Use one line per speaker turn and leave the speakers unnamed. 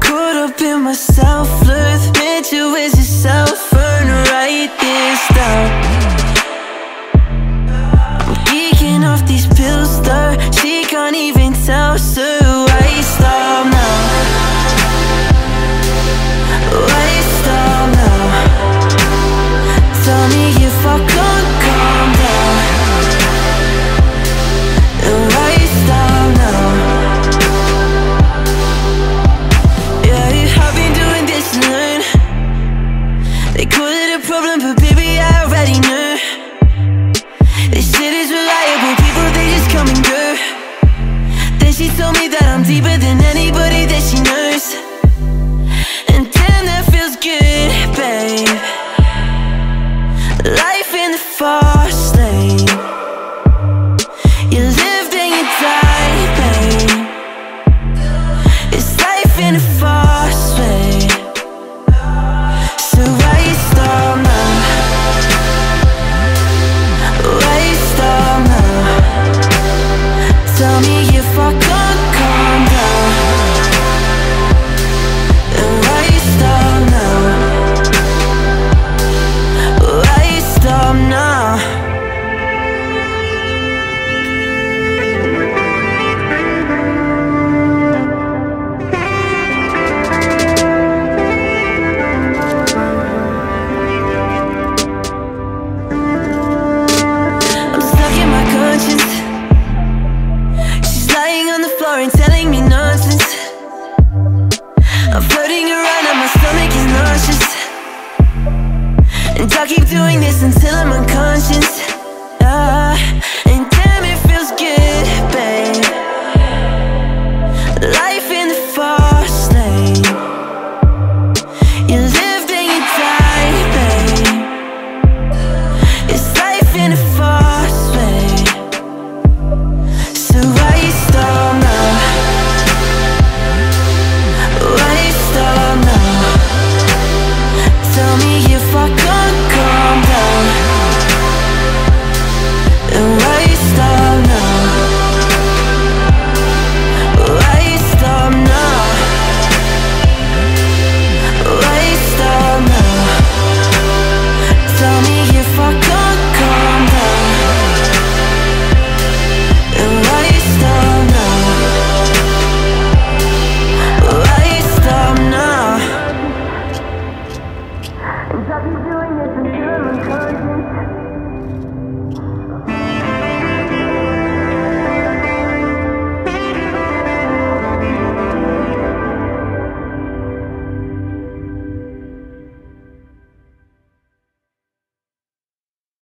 Caught up in myself, worth meant is yourself, so I stop now. Now? Tell me if I calm down. Stop now? Yeah, I've been doing this. They call it a problem, but baby, I already know. that I'm deeper than anybody that she knows. So I keep doing this until I'm unconscious. Ah, and damn, it feels good, babe. Life in the fast lane. You lived and you died, babe. It's life in the fast lane. So why you stall now? Why you stall now? Tell me you.